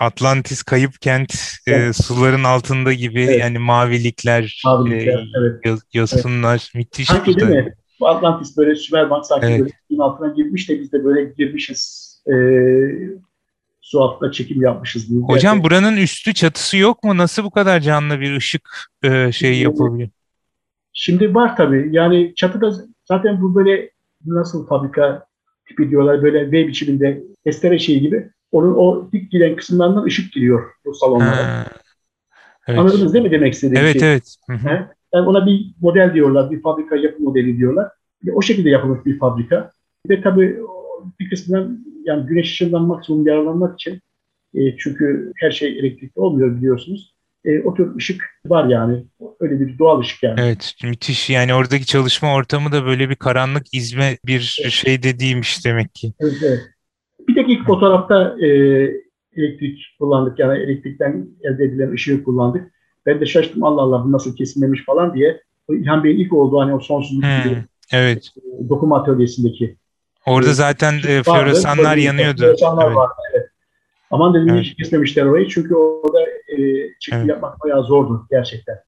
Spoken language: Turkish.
Atlantis kayıp kent e, Evet. suların altında gibi Evet. yani mavilikler, Mavilikler, e, evet. yosunlar müthiş Sanki değil mi? Bu Atlantis böyle Sümerbank sanki Evet. böyle suyun altına girmiş de biz de böyle girmişiz. E, su altında çekim yapmışız. gibi. Hocam Gerçekten- buranın üstü çatısı yok mu? Nasıl bu kadar canlı bir ışık e, şey yapabiliyor? Şimdi var tabii. Yani çatıda zaten bu böyle nasıl fabrika tipi diyorlar böyle V biçiminde testere şeyi gibi. Onun o dik giden kısımlarından ışık giriyor bu salonlara. Ha, evet. Anladınız değil mi demek istediğim Evet şey? evet. He? Yani ona bir model diyorlar, bir fabrika yapı modeli diyorlar. O şekilde yapılmış bir fabrika. Ve tabii bir kısmından yani güneş ışığından maksimum yararlanmak için e, çünkü her şey elektrikli olmuyor biliyorsunuz. E, o tür ışık var yani. Öyle bir doğal ışık yani. Evet müthiş yani oradaki çalışma ortamı da böyle bir karanlık izme bir Evet. şey de değilmiş demek ki. Evet, evet. Bir tek ilk fotoğrafta e, elektrik kullandık yani elektrikten elde edilen ışığı kullandık. Ben de şaştım Allah Allah bu nasıl kesilmemiş falan diye. İlhan Bey'in ilk olduğu hani o sonsuzluk Hmm, gibi Evet e, dokuma atölyesindeki orada Evet. zaten e, floresanlar yanıyordu. Floresanlar Evet. vardı evet. Aman dedim Evet. hiç kesmemişler orayı çünkü orada e, çekim Evet. yapmak bayağı zordu gerçekten.